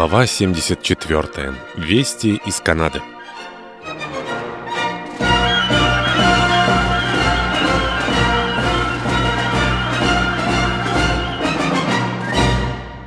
Глава 74. Вести из Канады.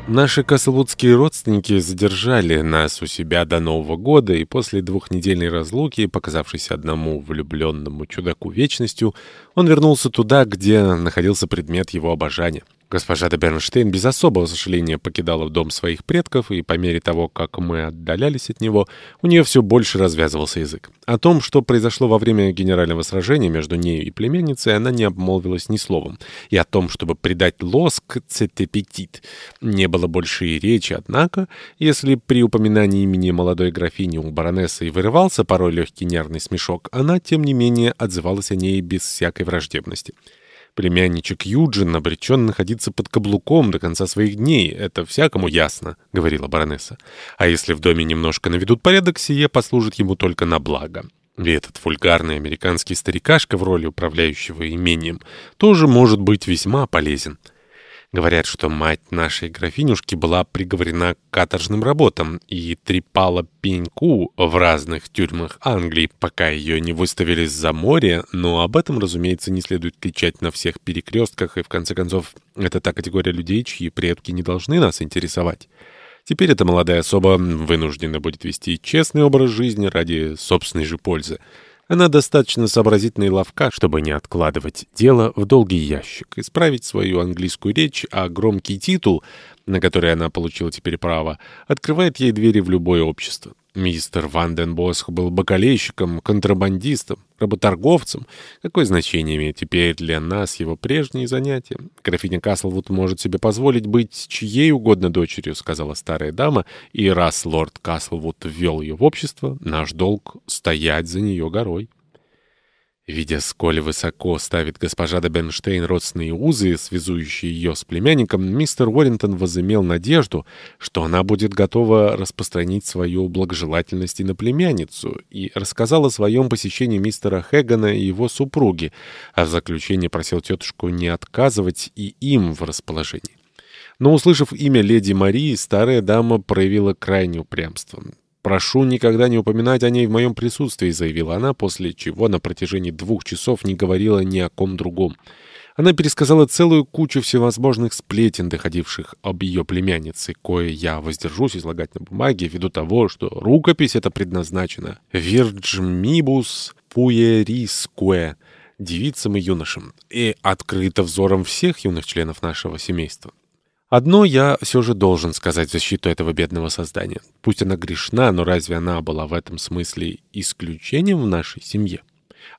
Наши каслвудские родственники задержали нас у себя до Нового года, и после двухнедельной разлуки, показавшейся одному влюбленному чудаку вечностью, он вернулся туда, где находился предмет его обожания. Госпожа де Бернштейн без особого сожаления покидала дом своих предков, и по мере того, как мы отдалялись от него, у нее все больше развязывался язык. О том, что произошло во время генерального сражения между нею и племянницей, она не обмолвилась ни словом. И о том, чтобы придать лоск цетепетит, не было больше и речи, однако, если при упоминании имени молодой графини у баронессы вырывался порой легкий нервный смешок, она, тем не менее, отзывалась о ней без всякой враждебности. Племянничек Юджин обречен находиться под каблуком до конца своих дней. Это всякому ясно, — говорила баронесса. А если в доме немножко наведут порядок, сие послужит ему только на благо. И этот вульгарный американский старикашка в роли управляющего имением тоже может быть весьма полезен. Говорят, что мать нашей графинюшки была приговорена к каторжным работам и трепала пеньку в разных тюрьмах Англии, пока ее не выставили за море, но об этом, разумеется, не следует кричать на всех перекрестках, и в конце концов, это та категория людей, чьи предки не должны нас интересовать. Теперь эта молодая особа вынуждена будет вести честный образ жизни ради собственной же пользы. Она достаточно сообразительна и ловка, чтобы не откладывать дело в долгий ящик, исправить свою английскую речь, а громкий титул, на который она получила теперь право, открывает ей двери в любое общество. Мистер Ванденбосх был бакалейщиком, контрабандистом, работорговцем. Какое значение имеет теперь для нас его прежние занятия? Графиня Каслвуд может себе позволить быть чьей угодно дочерью, сказала старая дама, и раз лорд Каслвуд ввел ее в общество, наш долг — стоять за нее горой. Видя, сколь высоко ставит госпожа де Бенштейн родственные узы, связующие ее с племянником, мистер Уоррингтон возымел надежду, что она будет готова распространить свою благожелательность и на племянницу, и рассказал о своем посещении мистера Хэгана и его супруги, а в заключение просил тетушку не отказывать и им в расположении. Но, услышав имя леди Марии, старая дама проявила крайнее упрямство. «Прошу никогда не упоминать о ней в моем присутствии», — заявила она, после чего на протяжении двух часов не говорила ни о ком другом. Она пересказала целую кучу всевозможных сплетен, доходивших об ее племяннице, кое я воздержусь излагать на бумаге, ввиду того, что рукопись эта предназначена «Вирджмибус пуерискуэ» девицам и юношам, и открыта взором всех юных членов нашего семейства. Одно я все же должен сказать в защиту этого бедного создания. Пусть она грешна, но разве она была в этом смысле исключением в нашей семье?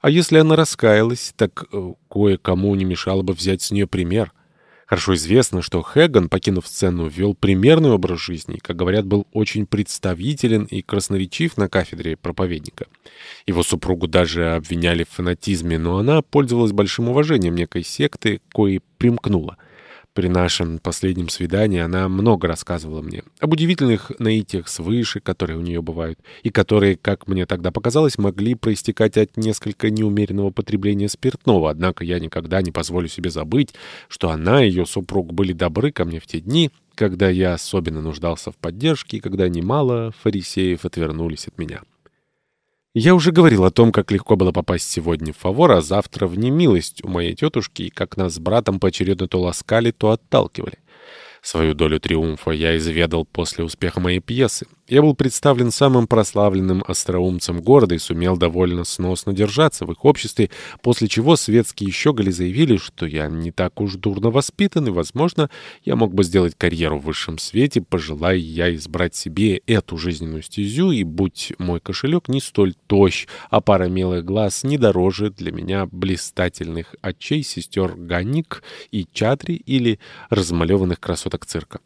А если она раскаялась, так э, кое-кому не мешало бы взять с нее пример. Хорошо известно, что Хэган, покинув сцену, вел примерный образ жизни, как говорят, был очень представителен и красноречив на кафедре проповедника. Его супругу даже обвиняли в фанатизме, но она пользовалась большим уважением некой секты, коей примкнула. При нашем последнем свидании она много рассказывала мне об удивительных наитиях свыше, которые у нее бывают, и которые, как мне тогда показалось, могли проистекать от несколько неумеренного потребления спиртного. Однако я никогда не позволю себе забыть, что она и ее супруг были добры ко мне в те дни, когда я особенно нуждался в поддержке и когда немало фарисеев отвернулись от меня. Я уже говорил о том, как легко было попасть сегодня в фавор, а завтра в немилость у моей тетушки, и как нас с братом поочередно то ласкали, то отталкивали. Свою долю триумфа я изведал после успеха моей пьесы. Я был представлен самым прославленным остроумцем города и сумел довольно сносно держаться в их обществе, после чего светские щеголи заявили, что я не так уж дурно воспитан, и, возможно, я мог бы сделать карьеру в высшем свете, пожелая я избрать себе эту жизненную стезю, и будь мой кошелек не столь тощ, а пара милых глаз не дороже для меня блистательных очей сестер Ганник и Чадри или размалеванных красоток цирка.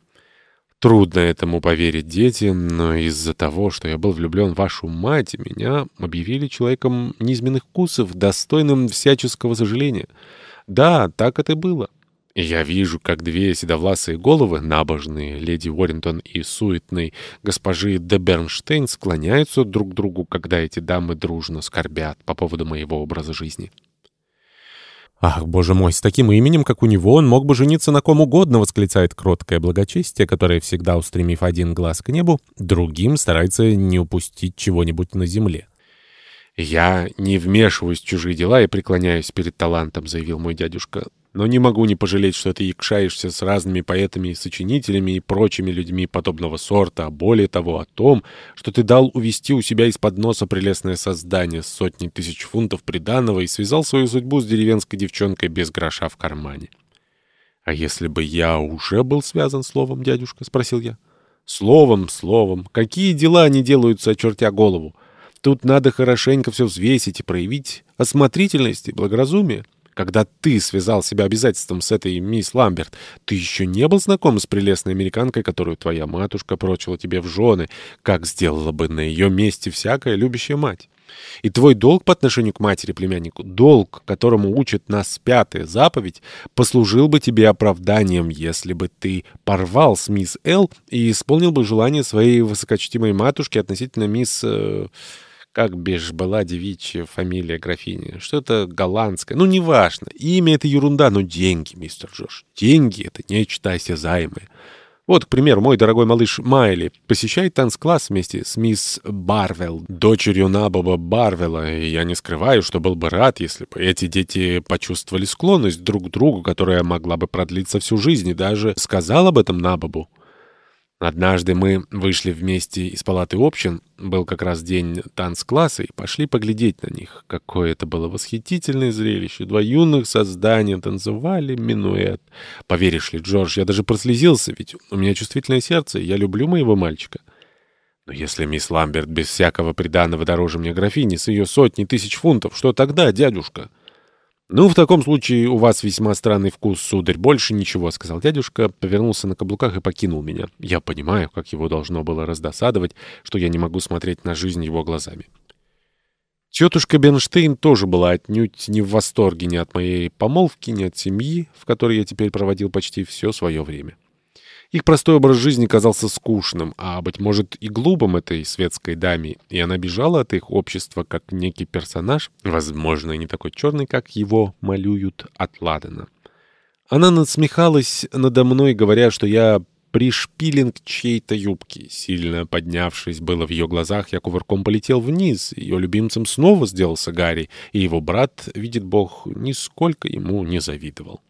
Трудно этому поверить детям, но из-за того, что я был влюблен в вашу мать, меня объявили человеком низменных вкусов, достойным всяческого сожаления. Да, так это и было. Я вижу, как две седовласые головы, набожные леди Уоррингтон и суетной госпожи де Бернштейн, склоняются друг к другу, когда эти дамы дружно скорбят по поводу моего образа жизни. «Ах, боже мой, с таким именем, как у него, он мог бы жениться на ком угодно», — восклицает кроткое благочестие, которое, всегда устремив один глаз к небу, другим старается не упустить чего-нибудь на земле. «Я не вмешиваюсь в чужие дела и преклоняюсь перед талантом», — заявил мой дядюшка. Но не могу не пожалеть, что ты якшаешься с разными поэтами сочинителями и прочими людьми подобного сорта, а более того о том, что ты дал увести у себя из-под носа прелестное создание с сотней тысяч фунтов приданного и связал свою судьбу с деревенской девчонкой без гроша в кармане. — А если бы я уже был связан словом, дядюшка? — спросил я. — Словом, словом. Какие дела не делаются, очертя голову? Тут надо хорошенько все взвесить и проявить осмотрительность и благоразумие. Когда ты связал себя обязательством с этой мисс Ламберт, ты еще не был знаком с прелестной американкой, которую твоя матушка прочила тебе в жены, как сделала бы на ее месте всякая любящая мать. И твой долг по отношению к матери-племяннику, долг, которому учит нас пятая заповедь, послужил бы тебе оправданием, если бы ты порвал с мисс Эл и исполнил бы желание своей высокочтимой матушки относительно мисс... Э, как бишь была девичья фамилия графини? Что-то голландское. Ну, неважно. Имя — это ерунда, но деньги, мистер Джордж. Деньги — это нечто осязаемое. Вот, к примеру, мой дорогой малыш Майли посещает танцкласс вместе с мисс Барвелл, дочерью Набоба Барвелла, и я не скрываю, что был бы рад, если бы эти дети почувствовали склонность друг к другу, которая могла бы продлиться всю жизнь, и даже сказал об этом Набобу. Однажды мы вышли вместе из палаты общин, был как раз день танцкласса, и пошли поглядеть на них. Какое это было восхитительное зрелище. Два юных создания танцевали минуэт. Поверишь ли, Джордж, я даже прослезился, ведь у меня чувствительное сердце, я люблю моего мальчика. Но если мисс Ламберт без всякого приданого дороже мне графини с ее сотней тысяч фунтов, что тогда, дядюшка?» «Ну, в таком случае у вас весьма странный вкус, сударь. Больше ничего», — сказал дядюшка, повернулся на каблуках и покинул меня. Я понимаю, как его должно было раздосадовать, что я не могу смотреть на жизнь его глазами. Тетушка Бенштейн тоже была отнюдь не в восторге ни от моей помолвки, ни от семьи, в которой я теперь проводил почти все свое время. Их простой образ жизни казался скучным, а, быть может, и глупым этой светской даме, и она бежала от их общества как некий персонаж, возможно, не такой черный, как его малюют от Ладена. Она насмехалась надо мной, говоря, что я пришпилен к чьей-то юбке. Сильно поднявшись было в ее глазах, я кувырком полетел вниз. Ее любимцем снова сделался Гарри, и его брат, видит бог, нисколько ему не завидовал.